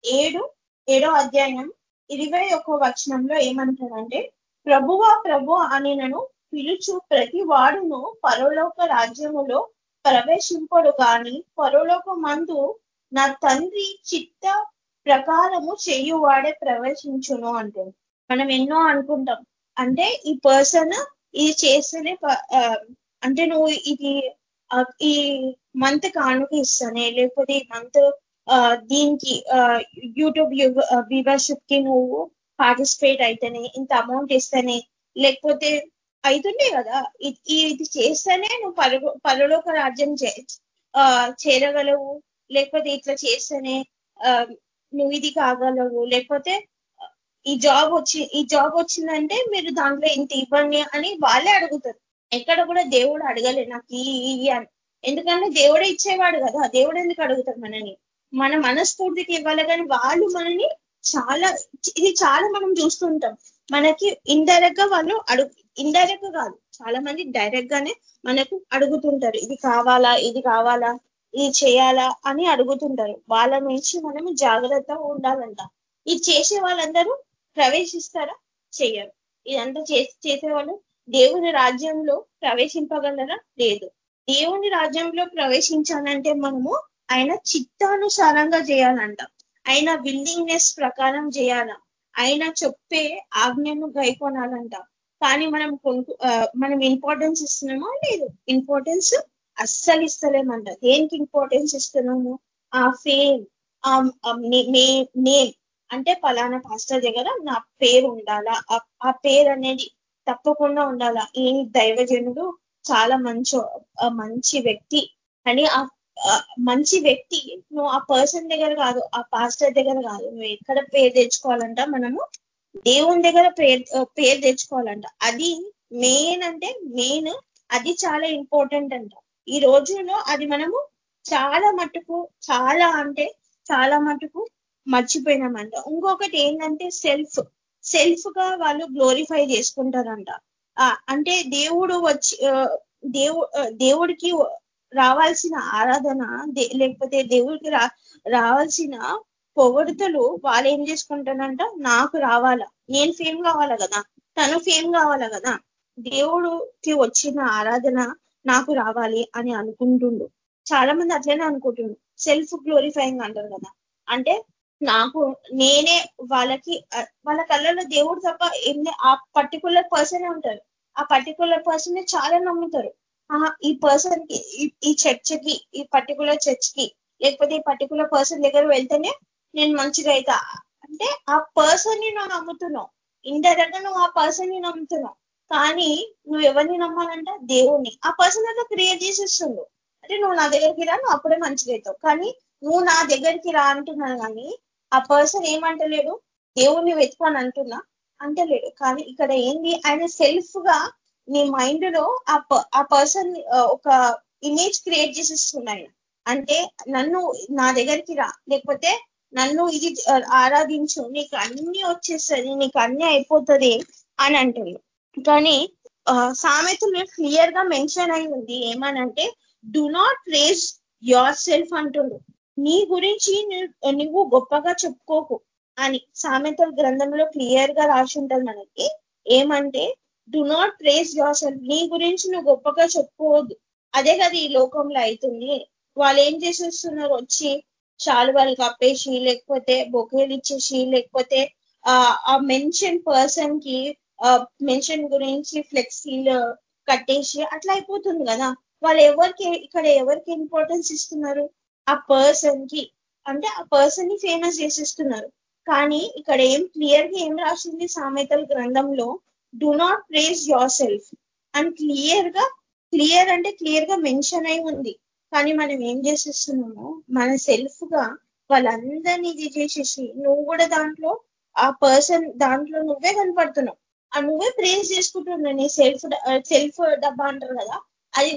ఏడు ఏడో అధ్యాయం ఇరవై ఒక్క వచనంలో ఏమంటారంటే ప్రభువా ప్రభు అని నన్ను పిలుచు ప్రతి వాడును పరలోక రాజ్యములో ప్రవేశింపడు గాని పరలోక మందు నా తండ్రి చిత్త ప్రకారము చేయువాడే ప్రవేశించును అంటే. మనం ఎన్నో అనుకుంటాం. అంటే ఈ పర్సన్ ఇది చేస్తేనే అంటే నువ్వు ఇది ఈ మంత్ కానుక ఇస్తానే లేకపోతే ఈ మంత్ దీనికి యూట్యూబ్ వ్యూవర్షిప్కి నువ్వు పార్టిసిపేట్ అయితేనే ఇంత అమౌంట్ ఇస్తానే లేకపోతే అవుతుండే కదా. ఇది చేస్తేనే నువ్వు పరలో పరలోక రాజ్యం చేరగలవు. లేకపోతే ఇట్లా చేస్తేనే నువ్వు ఇది కాగలవు. లేకపోతే ఈ జాబ్ వచ్చి ఈ జాబ్ వచ్చిందంటే మీరు దాంట్లో ఇంత ఇవ్వండి అని వాళ్ళే అడుగుతారు. ఎక్కడ కూడా దేవుడు అడగలే నాకు ఈ అని. ఎందుకంటే దేవుడే ఇచ్చేవాడు కదా. దేవుడు ఎందుకు అడుగుతాడు మనని మన మనస్ఫూర్తికి ఇవ్వాలి కానీ వాళ్ళు మనని చాలా ఇది చాలా మనం చూస్తుంటాం మనకి ఇండైరెక్ట్గా వాళ్ళు అడుగు ఇండైరెక్ట్ కాదు. చాలా మంది డైరెక్ట్ గానే మనకు అడుగుతుంటారు. ఇది కావాలా ఇది కావాలా ఇది చేయాలా అని అడుగుతుంటారు. వాళ్ళ నుంచి మనం జాగ్రత్తగా ఉండాలంట. ఇది చేసే వాళ్ళందరూ ప్రవేశిస్తారా? చేయరు ఇదంతా చేసే వాళ్ళు దేవుని రాజ్యంలో ప్రవేశింపగలరా? లేదు. దేవుని రాజ్యంలో ప్రవేశించాలంటే మనము ఆయన చిత్తానుసారంగా చేయాలంట. ఆయన విల్లింగ్నెస్ ప్రకారం చేయాల? ఆయన చెప్పే ఆజ్ఞను గైకొనాలంట. కానీ మనం కొనుక్కు మనం ఇంపార్టెన్స్ ఇస్తున్నామా లేదు? ఇంపార్టెన్స్ అస్సలు ఇస్తలేమంట. దేనికి ఇంపార్టెన్స్ ఇస్తున్నాము? ఆ ఫేమ్ ఆ నేమ్ అంటే పలానా పాస్టర్ దగ్గర నా పేరు ఉండాలా? ఆ పేరు అనేది తప్పకుండా ఉండాలా? ఈ దైవజనుడు చాలా మంచి మంచి వ్యక్తి అని ఆ మంచి వ్యక్తి. నువ్వు ఆ పర్సన్ దగ్గర కాదు ఆ పాస్టర్ దగ్గర కాదు. నువ్వు ఎక్కడ పేరు తెచ్చుకోవాలంట మనము దేవుని దగ్గర పేరు పేరు తెచ్చుకోవాలంట. అది మెయిన్ అంటే మెయిన్ అది చాలా ఇంపార్టెంట్ అంట. ఈ రోజులో అది మనము చాలా మటుకు చాలా అంటే చాలా మటుకు మర్చిపోయినామంట. ఇంకొకటి ఏంటంటే సెల్ఫ్ సెల్ఫ్గా వాళ్ళు గ్లోరిఫై చేసుకుంటారంట. అంటే దేవుడు వచ్చి దేవు దేవుడికి రావాల్సిన ఆరాధన లేకపోతే దేవుడికి రా రావాల్సిన పొగడతలు వాళ్ళు ఏం చేసుకుంటానంట నాకు రావాలా. నేను ఫేమ్ కావాలా కదా? తను ఫేమ్ కావాలా కదా? దేవుడికి వచ్చిన ఆరాధన నాకు రావాలి అని అనుకుంటుండు. చాలా మంది అట్లనే అనుకుంటుండు. సెల్ఫ్ గ్లోరిఫైయింగ్ అంటారు కదా. అంటే నాకు నేనే వాళ్ళకి వాళ్ళ కళ్ళలో దేవుడు తప్ప ఆ పర్టికులర్ పర్సనే ఉంటారు. ఆ పర్టికులర్ పర్సన్ చాలా నమ్ముతారు. ఈ పర్సన్కి ఈ చర్చ్కి ఈ పర్టికులర్ చర్చ్కి లేకపోతే ఈ పర్టికులర్ పర్సన్ దగ్గర వెళ్తేనే నేను మంచిగా అవుతా అంటే ఆ పర్సన్ని నువ్వు నమ్ముతున్నావు. ఇండైరెక్ట్గా నువ్వు ఆ పర్సన్ని నమ్ముతున్నావు. కానీ నువ్వు ఎవరిని నమ్మాలంట దేవుణ్ణి. ఆ పర్సన్ అంతా క్రియేట్ చేసేస్తుండు. అంటే నువ్వు నా దగ్గరికి రా నువ్వు అప్పుడే మంచిగా అవుతావు కానీ నువ్వు నా దగ్గరికి రా అంటున్నాను కానీ ఆ పర్సన్ ఏమంటలేడు? దేవుణ్ణి వెతుకొని అంటున్నా? అంటలేడు. కానీ ఇక్కడ ఏంది? ఆయన సెల్ఫ్గా నీ మైండ్లో ఆ పర్సన్ ఒక ఇమేజ్ క్రియేట్ చేసేస్తున్నాయి. అంటే నన్ను నా దగ్గరికి రా. లేకపోతే నన్ను ఇది ఆరాధించు. నీకు అన్ని వచ్చేస్తుంది నీకు అన్ని అయిపోతుంది అని అంటుంది. కానీ సామెతలు క్లియర్గా మెన్షన్ అయి ఉంది. ఏమనంటే do not raise yourself అంటుండు. నీ గురించి నువ్వు గొప్పగా చెప్పుకోకు అని సామెతల గ్రంథంలో క్లియర్గా రాసి ఉంటుంది మనకి. ఏమంటే do not praise yourself నీ గురించి నువ్వు గొప్పగా చెప్పుకోవద్దు. అదే కదా ఈ లోకంలో అవుతుంది. వాళ్ళు ఏం చేసేస్తున్నారు? వచ్చి శాలువాలు కప్పేసి లేకపోతే బొకేలు ఇచ్చేసి లేకపోతే ఆ మెన్షన్ పర్సన్కి మెన్షన్ గురించి ఫ్లెక్సీలు కట్టేసి అట్లా అయిపోతుంది కదా. వాళ్ళు ఎవరికి ఇక్కడ ఎవరికి ఇంపార్టెన్స్ ఇస్తున్నారు? ఆ పర్సన్కి. అంటే ఆ పర్సన్ని ఫేమస్ చేసేస్తున్నారు. కానీ ఇక్కడ ఏం క్లియర్గా ఏం రాసింది సామెతల గ్రంథంలో? Do not praise yourself and క్లియర్గా క్లియర్ అంటే క్లియర్గా మెన్షన్ అయి ఉంది. కానీ మనం ఏం చేసేస్తున్నాము మన సెల్ఫ్గా వాళ్ళందరినీ ఇది చేసేసి నువ్వు కూడా దాంట్లో ఆ పర్సన్ దాంట్లో నువ్వే కనపడుతున్నావు. ఆ నువ్వే ప్రేస్ చేసుకుంటున్నావు. నీ సెల్ఫ్ సెల్ఫ్ డబ్బా అంటారు కదా అది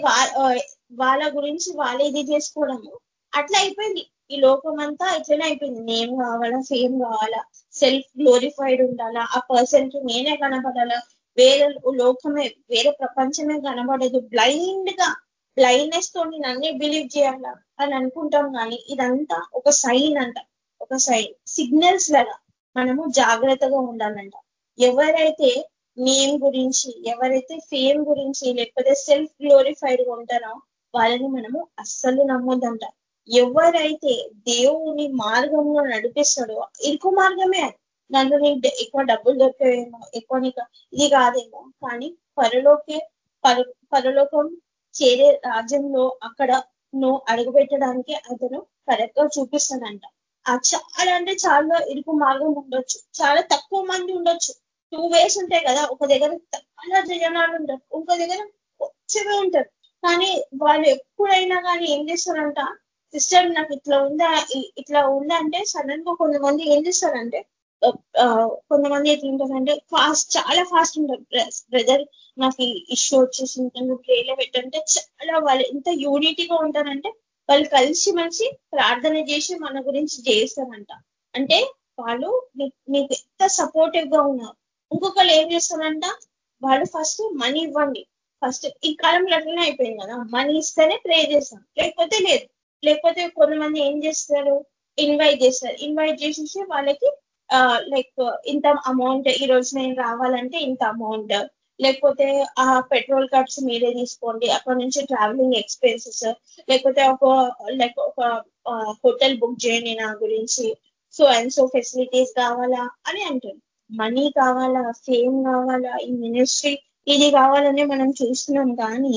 వాళ్ళ గురించి వాళ్ళే ఇది చేసుకోవడము. అట్లా అయిపోయింది. ఈ లోకం అంతా ఇట్లనే అయిపోయింది. నేమ్ కావాలా ఫేమ్ కావాలా సెల్ఫ్ గ్లోరిఫైడ్ ఉండాలా ఆ పర్సన్కి నేనే కనపడాలా? వేరే లోకమే వేరే ప్రపంచమే కనబడదు బ్లైండ్గా బ్లైండ్నెస్తో నేను అన్ని బిలీవ్ చేయాలా? అని అనుకుంటాం కానీ ఇదంతా ఒక సైన్ అంట. ఒక సైన్ సిగ్నల్స్ లాగా మనము జాగ్రత్తగా ఉండాలంట. ఎవరైతే నేమ్ గురించి ఎవరైతే ఫేమ్ గురించి లేకపోతే సెల్ఫ్ గ్లోరిఫైడ్గా ఉంటారో వాళ్ళని మనము అస్సలు నమ్మొద్దంట. ఎవరైతే దేవుని మార్గంలో నడిపిస్తాడో ఇరుకు మార్గమే. దాంట్లో నీకు ఎక్కువ డబ్బులు దొరికేమో ఎక్కువ నీకు ఇది కాదేమో. కానీ పరలోకే పర పరలోకం చేరే రాజ్యంలో అక్కడ నువ్వు అడుగుపెట్టడానికి అతను కరెక్ట్గా చూపిస్తాడంట. ఆ చాలా అంటే చాలా ఇరుకు మార్గం ఉండొచ్చు. చాలా తక్కువ మంది ఉండొచ్చు. టూ వేస్ ఉంటాయి కదా ఒక దగ్గర చాలా జనాలు ఉంటారు. ఇంకో దగ్గర వచ్చేవే ఉంటారు. కానీ వాళ్ళు ఎప్పుడైనా కానీ ఏం చేస్తారంట సిస్టర్ నాకు ఇట్లా ఉందా ఇట్లా ఉందా అంటే సడన్గా కొంతమంది ఏం చేస్తారంటే కొంతమంది ఎట్లా ఉంటారంటే ఫాస్ట్ చాలా ఫాస్ట్ ఉంటారు. బ్రదర్ నాకు ఇష్యూ వచ్చేసింది నువ్వు ప్రేలో పెట్టంటే చాలా వాళ్ళు ఎంత యూనిటీగా ఉంటారంటే వాళ్ళు కలిసి మంచి ప్రార్థన చేసి మన గురించి చేస్తారంట. అంటే వాళ్ళు మీకు ఎంత సపోర్టివ్గా ఉన్నారు ఇంకొకరు ఏం చేస్తారంట వాళ్ళు ఫస్ట్ మనీ ఇవ్వండి. ఫస్ట్ ఈ కాలంలో అట్లనే అయిపోయింది కదా మనీ ఇస్తేనే ప్రే చేస్తాం. లేకపోతే లేదు. లేకపోతే కొంతమంది ఏం చేస్తారు? ఇన్వైట్ చేస్తారు. ఇన్వైట్ చేసేసి వాళ్ళకి లైక్ ఇంత అమౌంట్ ఈ రోజు నేను రావాలంటే ఇంత అమౌంట్ లేకపోతే ఆ పెట్రోల్ కార్డ్స్ మీరే తీసుకోండి. అక్కడ నుంచి ట్రావెలింగ్ ఎక్స్పెన్సెస్ లేకపోతే ఒక లైక్ ఒక హోటల్ బుక్ చేయండి నా గురించి. సో అండ్ సో ఫెసిలిటీస్ కావాలా అని అంటుంది మనీ కావాలా? ఫేమ్ కావాలా? ఈ మినిస్ట్రీ ఇది కావాలనే మనం చూస్తున్నాం. కానీ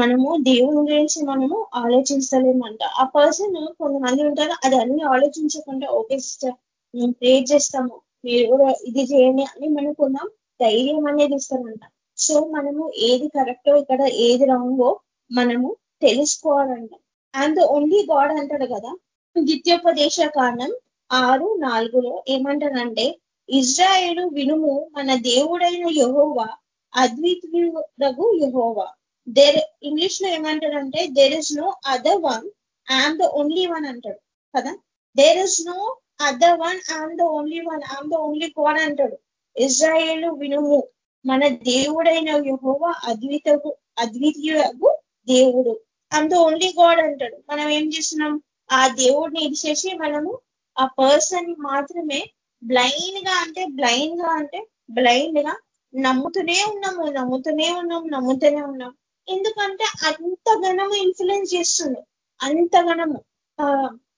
మనము దేవుని గురించి మనము ఆలోచించలేమంట. ఆ పర్సన్ కొంతమంది ఉంటారు అది అన్ని ఆలోచించకుండా ఓకే సిస్టర్ మేము ప్రేర్ చేస్తాము. మీరు కూడా ఇది చేయండి అని మనకున్నాం ధైర్యం అనేది ఇస్తామంట సో మనము ఏది కరెక్టో ఇక్కడ ఏది రాంగో మనము తెలుసుకోవాలంట. అండ్ ఓన్లీ గాడ్ అంటాడు కదా ద్వితీయోపదేశ కారణం ఆరు నాలుగులో ఏమంటాడంటే ఇజ్రాయేలు వినుము మన దేవుడైన యహోవా అద్వితీయుడగు యహోవా. దేర్ ఇంగ్లీష్లో ఏమంటాడంటే there is no other one I'm the only one అంటాడు. కదా? There is no other one I'm the only one I'm the only god అంటాడు. ఇజ్రాయేల్ వినుము. మన దేవుడైన యహోవా అద్వితకు అద్వితీయకు దేవుడు. అంత ఓన్లీ గాడ్ అంటాడు. మనం ఏం చేస్తున్నాం? ఆ దేవుడిని ఇచ్చేసి మనము ఆ పర్సన్ మాత్రమే బ్లైండ్గా అంటే బ్లైండ్గా అంటే బ్లైండ్గా నమ్ముతూనే ఉన్నాము. నమ్ముతూనే ఉన్నాం నమ్ముతూనే ఉన్నాం ఎందుకంటే అంత ఘనము ఇన్ఫ్లుయెన్స్ చేస్తుంది. అంత ఘనము.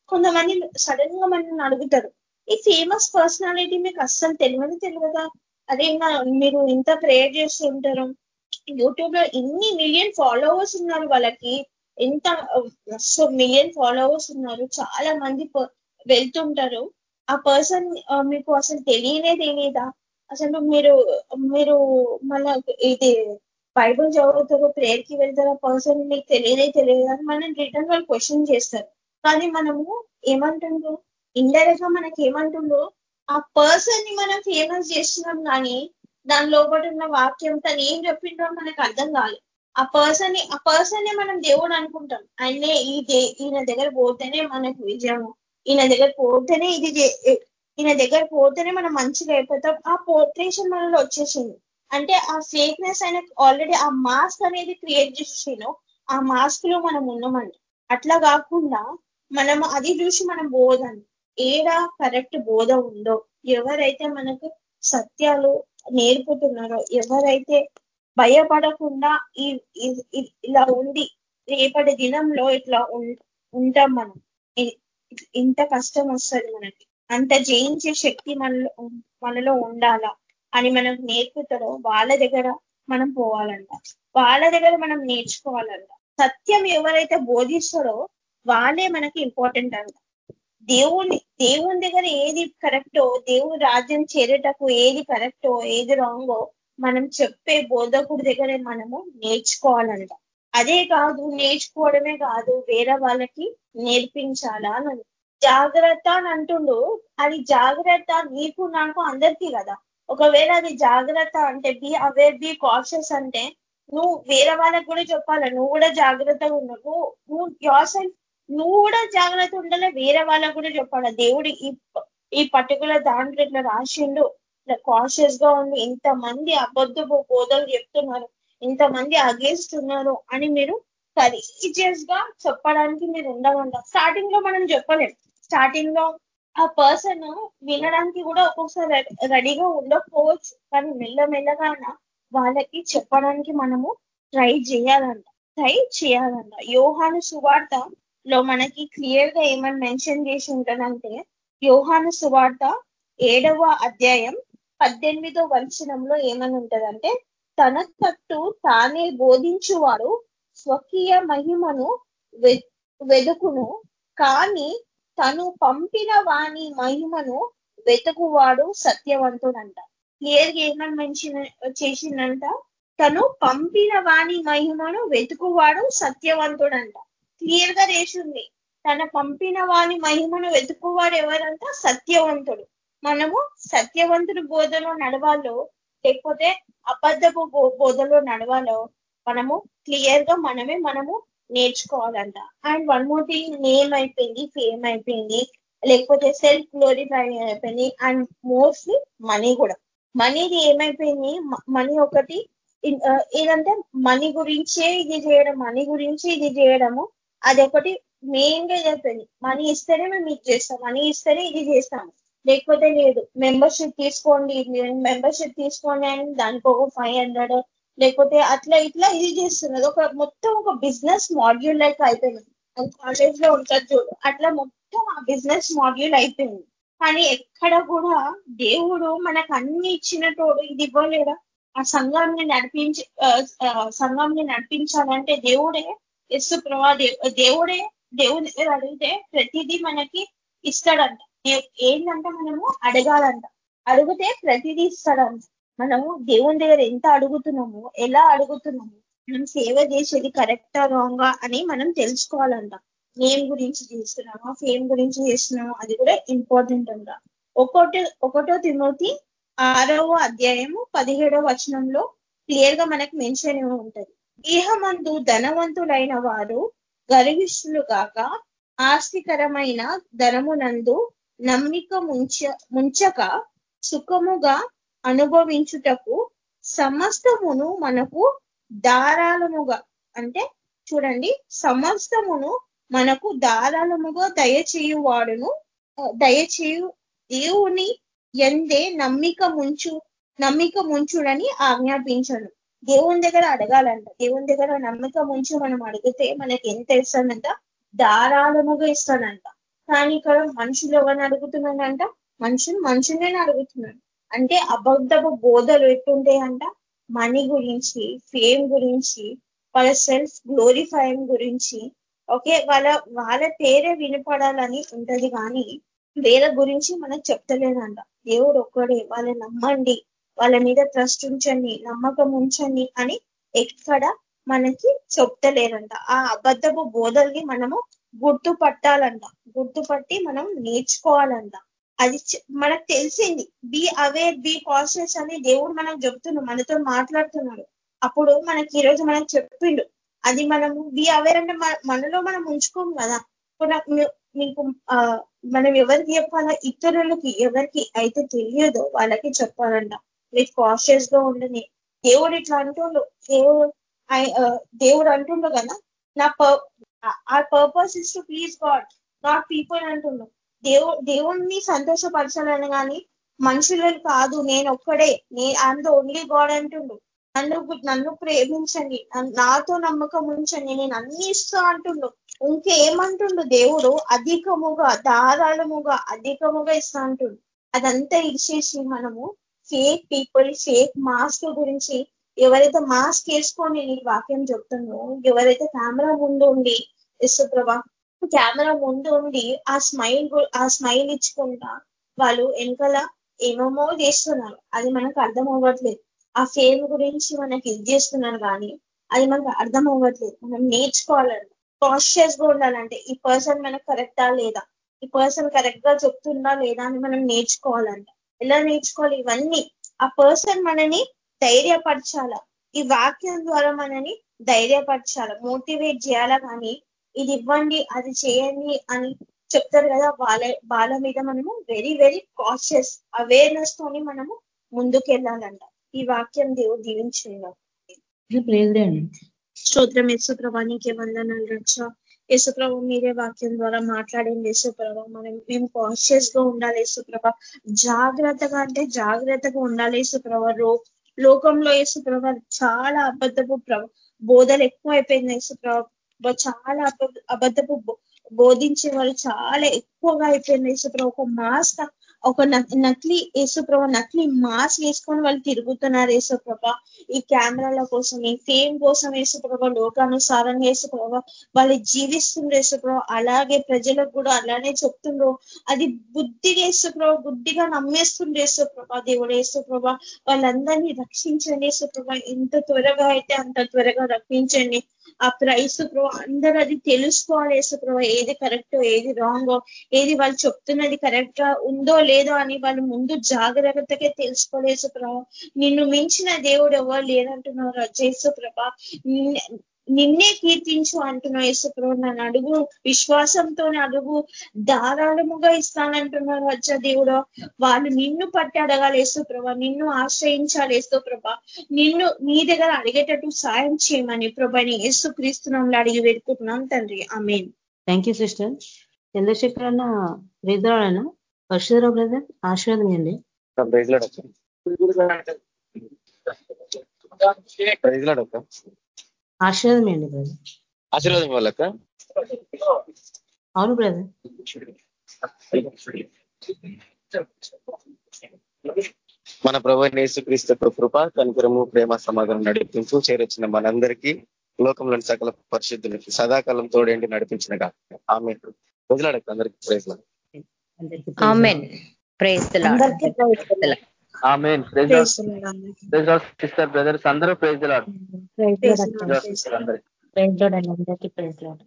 కొంతమంది సడన్గా మనల్ని అడుగుతారు. ఈ ఫేమస్ పర్సనాలిటీ మీకు అస్సలు తెలియదు తెలియదా? అదే మీరు ఇంత ప్రేయర్ చేస్తుంటారు యూట్యూబ్లో ఎన్ని మిలియన్ ఫాలోవర్స్ ఉన్నారు వాళ్ళకి. ఎంత సో మిలియన్ ఫాలోవర్స్ ఉన్నారు. చాలా మంది వెళ్తుంటారు ఆ పర్సన్ మీకు అసలు తెలియనే తెలియదా? అసలు మీరు మీరు మన ఇది బైబుల్ చదువుతారో ప్రేయర్కి వెళ్తారో పర్సన్ నీకు తెలియదే తెలియదు అని మనం రిటర్న్ వాళ్ళు క్వశ్చన్ చేస్తారు. కానీ మనము ఏమంటుండ్రు ఇండైరెక్ట్గా మనకి ఏమంటుండ్రు ఆ పర్సన్ని మనం ఫేమస్ చేస్తున్నాం కానీ దాని లోపల ఉన్న వాక్యం తను ఏం చెప్పిండో మనకు అర్థం కాదు. ఆ పర్సన్ని ఆ పర్సన్ని మనం దేవుడు అనుకుంటాం. ఆయనే ఈ ఈయన దగ్గర పోతేనే మనకు విజయము. ఈయన దగ్గర పోతేనే ఇది ఈయన దగ్గర పోతేనే మనం మంచిగా అయిపోతాం. ఆ పోర్ట్రేషన్ మనలో వచ్చేసింది. అంటే ఆ ఫేక్నెస్ ఆయన ఆల్రెడీ ఆ మాస్క్ అనేది క్రియేట్ చేసేసాను ఆ మాస్క్లో మనం ఉన్నామండి. అట్లా కాకుండా మనం అది చూసి మనం బోధండి ఏడా కరెక్ట్ బోధ ఉందో ఎవరైతే మనకు సత్యాలు నేర్పుతున్నారో ఎవరైతే భయపడకుండా ఈ ఇలా ఉండి రేపటి దినంలో ఇట్లా ఉంటాం మనం. ఇంత కష్టం వస్తుంది మనకి. అంత జయించే శక్తి మనలో మనలో ఉండాలా? అని మనం నేర్పుతారో వాళ్ళ దగ్గర మనం పోవాలంట. వాళ్ళ దగ్గర మనం నేర్చుకోవాలంట. సత్యం ఎవరైతే బోధిస్తారో వాళ్ళే మనకి ఇంపార్టెంట్ అంట. దేవుని దేవుని దగ్గర ఏది కరెక్టో దేవుని రాజ్యం చేరేటకు ఏది కరెక్టో ఏది రాంగో మనం చెప్పే బోధకుడి దగ్గరే మనము నేర్చుకోవాలంట. అదే కాదు నేర్చుకోవడమే కాదు వేరే వాళ్ళకి నేర్పించాలా అని. జాగ్రత్త అని అంటుండు అది జాగ్రత్త నీకు నాకు అందరికీ కదా. ఒకవేళ అది జాగ్రత్త అంటే బి అవేర్ బి కాషియస్ అంటే నువ్వు వేరే వాళ్ళకు కూడా చెప్పాలి? నువ్వు కూడా జాగ్రత్తగా ఉండవు నువ్వు నువ్వు యోర్ సెల్ఫ్ నువ్వు కూడా జాగ్రత్త ఉండాలి. వేరే వాళ్ళకు కూడా చెప్పాలి? దేవుడి ఈ ఈ పర్టికులర్ దాంట్లో ఇట్లా రాసిండు. ఇట్లా కాషియస్గా ఉంది ఇంతమంది అబద్ధపు బోధలు చెప్తున్నారు. ఇంతమంది అగేస్ట్ ఉన్నారు అని మీరు కరీజియస్గా చెప్పడానికి మీరు ఉండవంట స్టార్టింగ్లో మనం చెప్పలేం. స్టార్టింగ్లో ఆ పర్సన్ వినడానికి కూడా ఒక్కొక్కసారి రెడీగా ఉండకపోవచ్చు. కానీ మెల్లమెల్లగా వాళ్ళకి చెప్పడానికి మనము ట్రై చేయాలంట. ట్రై చేయాలంట. యోహాను సువార్త లో మనకి క్లియర్గా ఏమని మెన్షన్ చేసి ఉంటుందంటే యోహాను సువార్త ఏడవ అధ్యాయం పద్దెనిమిదో వచనంలో ఏమని ఉంటుందంటే తన తట్టు తానే బోధించువాడు స్వకీయ మహిమను వెదుకును. కానీ తను పంపిన వాణి మహిమను వెతుకువాడు సత్యవంతుడంట. క్లియర్ ఏమని మెన్షన్ చేసిందంట? తను పంపిన వాణి మహిమను వెతుకువాడు సత్యవంతుడంట. క్లియర్గా చేసింది తన పంపిన వాణి మహిమను వెతుకువాడు ఎవరంట? సత్యవంతుడు. మనము సత్యవంతుడు బోధలో నడవాలో లేకపోతే అబద్ధపు బోధలో నడవాలో మనము క్లియర్గా మనమే మనము నేర్చుకోవాలంట. And one more thing name అయిపోయింది ఫేమ్ అయిపోయింది లేకపోతే సెల్ఫ్ గ్లోరిఫై అయిపోయింది అండ్ మోస్ట్లీ మనీ కూడా. మనీది ఏమైపోయింది? మనీ ఒకటి ఏదంటే మనీ గురించే ఇది చేయడం మనీ గురించి ఇది చేయడము అది ఒకటి మెయిన్గా అయిపోయింది. మనీ ఇస్తేనే మేము ఇది చేస్తాం మనీ ఇస్తేనే ఇది చేస్తాము. లేకపోతే లేదు మెంబర్షిప్ తీసుకోండి మెంబర్షిప్ తీసుకోండి అని దానికి ఒక ఫైవ్ హండ్రెడ్ లేకపోతే అట్లా ఇట్లా ఇది చేస్తున్నది. ఒక మొత్తం ఒక బిజినెస్ మాడ్యూల్ లైక్ అయిపోయింది. అది కాలేజ్లో ఉంటుంది చూడు. అట్లా మొత్తం ఆ బిజినెస్ మాడ్యూల్ అయిపోయింది. కానీ ఎక్కడ కూడా దేవుడు మనకు అన్ని ఇచ్చినటోడు ఇది ఇవ్వలేదా ఆ సంఘాన్ని నడిపించి సంఘాన్ని నడిపించాలంటే దేవుడే ఎస్సు ప్రభా దేవుడే దేవుని దగ్గర అడిగితే ప్రతిదీ మనకి ఇస్తాడంట. ఏంటంటే మనము? అడగాలంట. అడిగితే ప్రతిదీ ఇస్తాడంట. మనము దేవుని దగ్గర ఎంత అడుగుతున్నాము ఎలా అడుగుతున్నాము మనం సేవ చేసేది కరెక్టా రాంగా అని మనం తెలుసుకోవాలంట. నేమ్ గురించి చేస్తున్నామా ఫేమ్ గురించి చేస్తున్నామా అది కూడా ఇంపార్టెంట్ అంట. ఒకటి ఒకటో తిమోతి ఆరవ అధ్యాయము పదిహేడవ వచనంలో క్లియర్గా మనకు మెన్షన్ ఉంటది. ఈహమందు ధనవంతులైన వారు గర్విష్ఠులు కాక ఆస్తికరమైన ధనమునందు నమ్మిక ముంచ ముంచక సుఖముగా అనుభవించుటకు సమస్తమును మనకు ధారాళముగా అంటే చూడండి సమస్తమును మనకు ధారాళముగా దయచేయువాడును దయచేయు దేవుని ఎందే నమ్మిక ముంచు నమ్మిక ముంచుడని ఆజ్ఞాపించను. దేవుని దగ్గర అడగాలంట. దేవుని దగ్గర నమ్మిక ముంచి మనం అడిగితే మనకి ఎంత ఇస్తానంట ధారాళముగా ఇస్తానంట కానీ ఇక్కడ మనుషులు ఎవరిని అడుగుతున్నాడంట మనుషులు మనుషులనే అడుగుతున్నాడు అంటే అబద్ధపు బోధలు ఎట్టుంటాయంట? మనీ గురించి ఫేమ్ గురించి వాళ్ళ సెల్ఫ్ గ్లోరిఫైయింగ్ గురించి. ఓకే వాళ్ళ వాళ్ళ పేరే వినపడాలని ఉంటది కానీ వేరే గురించి మనం చెప్తలేదంట. దేవుడు ఒక్కడే వాళ్ళని నమ్మండి. వాళ్ళ మీద ట్రస్ట్ ఉంచండి నమ్మకం ఉంచండి అని ఎక్కడ మనకి చెప్తలేరంట. ఆ అబద్ధపు బోధల్ని మనము గుర్తుపట్టాలంట. గుర్తుపట్టి మనం నేర్చుకోవాలంట. అది మనకు తెలిసింది. బీ అవేర్ బీ కాన్షియస్ అని దేవుడు మనం చెప్తున్నాడు మనతో మాట్లాడుతున్నాడు. అప్పుడు మనకి ఈరోజు మనకు చెప్పిండు. అది మనము బీ అవేర్ అంటే మనలో మనం ఉంచుకోము కదా. ఇప్పుడు మీకు మనం ఎవరికి చెప్పాలా? ఇతరులకి ఎవరికి అయితే తెలియదో వాళ్ళకి చెప్పాలంట మీరు కాన్షియస్గా ఉండని దేవుడు ఇట్లా అంటుండు. దేవుడు దేవుడు అంటుండు కదా నా పర్ ఆ purpose is to please God not people అంటుండు. దేవు దేవుణ్ణి సంతోషపరచాలని కానీ మనుషులను కాదు నేను ఒక్కడే నే ఐఎమ్ ఓన్లీ గాడ్ అంటుండు. నన్ను నన్ను ప్రేమించండి నాతో నమ్మకం ఉంచండి నేను అన్ని ఇస్తా అంటుండు. ఇంకేమంటుండు దేవుడు? అధికముగా ధారాళముగా అధికముగా ఇస్తా అంటుండు. అదంతా ఇచ్చేసి మనము ఫేక్ పీపుల్ ఫేక్ మాస్క్ గురించి ఎవరైతే మాస్క్ వేసుకొని నేను వాక్యం చెప్తుందో ఎవరైతే కెమెరా ముందు ఉండి యశ్వ్రభ కెమెరా ముందు ఉండి ఆ స్మైల్ ఆ స్మైల్ ఇచ్చుకుంటా వాళ్ళు వెనకాల ఏమేమో చేస్తున్నారు. అది మనకు అర్థం అవ్వట్లేదు. ఆ ఫేమ్ గురించి మనకి ఇది చేస్తున్నారు కానీ అది మనకు అర్థం అవ్వట్లేదు. మనం నేర్చుకోవాలండి కాన్షియస్గా ఉండాలంటే ఈ పర్సన్ మనకు కరెక్టా లేదా? ఈ పర్సన్ కరెక్ట్గా చెప్తుందా లేదా అని మనం నేర్చుకోవాలంట. ఎలా నేర్చుకోవాలి? ఇవన్నీ ఆ పర్సన్ మనని ధైర్యపరచాల? ఈ వాక్యం ద్వారా మనని ధైర్యపరచాల? మోటివేట్ చేయాలా కానీ ఇది ఇవ్వండి అది చేయండి అని చెప్తారు కదా వాళ్ళ వాళ్ళ మీద మనము వెరీ వెరీ కాషియస్ అవేర్నెస్ తోని మనము ముందుకెళ్ళాలంట. ఈ వాక్యం దేవుడు ప్రేజ్ స్తోత్రం యేసుప్రభ నీకే వందనాలు రక్ష. యేసుప్రభ మీరే వాక్యం ద్వారా మాట్లాడండి. యేసుప్రభ మనం మేము కాన్షియస్గా ఉండాలి యేసుప్రభ. జాగ్రత్తగా అంటే జాగ్రత్తగా ఉండాలి యేసుప్రభ. రో లోకంలో యేసుప్రభ చాలా అబద్ధపు బోధలు ఎక్కువ అయిపోయింది యేసుప్రభ. చాలా అబద్ధపు బోధించే వాళ్ళు చాలా ఎక్కువగా అయిపోయింది. యేసుప్రభ ఒక మాస్క్ ఒక నకిలీ యేసుప్రభ నకిలీ మాస్క్ వేసుకొని వాళ్ళు తిరుగుతున్నారు యేసుప్రభ. ఈ కెమెరాల కోసం ఈ ఫేమ్ కోసం యేసుప్రభ లోకానుసారంగా యేసుప్రభ వాళ్ళు జీవిస్తుండ్రు యేసుప్రభ. అలాగే ప్రజలకు కూడా అలానే చెప్తుండ్రు. అది బుద్ధిగా యేసుప్రభ బుద్ధిగా నమ్మేస్తుండ్రు యేసుప్రభ. దేవుడు యేసుప్రభ వాళ్ళందరినీ రక్షించండి యేసుప్రభ. ఎంత త్వరగా అయితే అంత త్వరగా రక్షించండి ఆ ప్రైసు ప్రభు అందరూ అది తెలుసుకోవాలి యేసుప్రభ ఏది కరెక్టో ఏది రాంగో ఏది వాళ్ళు చెప్తున్నది కరెక్ట్గా ఉందో లేదో అని వాళ్ళు ముందు జాగ్రత్తగా తెలుసుకోవాలి యేసుప్రభ. నిన్ను మించిన దేవుడు ఎవరు లేదంటున్నారు రజేసుప్రభ నిన్నే కీర్తించు అంటున్నావు యేసుప్రభు నన్ను అడుగు విశ్వాసంతో అడుగు ధారాళముగా ఇస్తానంటున్నారు వచ్చ దేవుడు. వాళ్ళు నిన్ను పట్టి అడగాలి యేసుప్రభ నిన్ను ఆశ్రయించాలి యేసుప్రభ. నిన్ను నీ దగ్గర అడిగేటట్టు సాయం చేయమని ప్రభని యేసు క్రీస్తునంలో అడిగి పెట్టుకుంటున్నాం తండ్రి. Amen thank you sister Chandrashekhar అన్న వేదరాడన్న పరిశుధరావు బ్రదర్ ఆశీర్వాదం అండి ఆశీర్వాదం అండి బ్రదర్ ఆశీర్వాదం వాళ్ళక అవును బ్రదర్ మన ప్రభు నేసుక్రీస్తు కృప కనుకరము ప్రేమ సమాధానం నడిపించు చేరొచ్చిన మనందరికీ లోకంలోని సకల పరిశుద్ధులకి సదాకాలం తోడేంటి నడిపించిన ఆమె వదిలాడక అందరికీ ప్రైజ్ సిస్టర్ బ్రదర్స్ అందరూ ప్రైజ్ లాడు అందరికీ ప్రైజ్ లాడు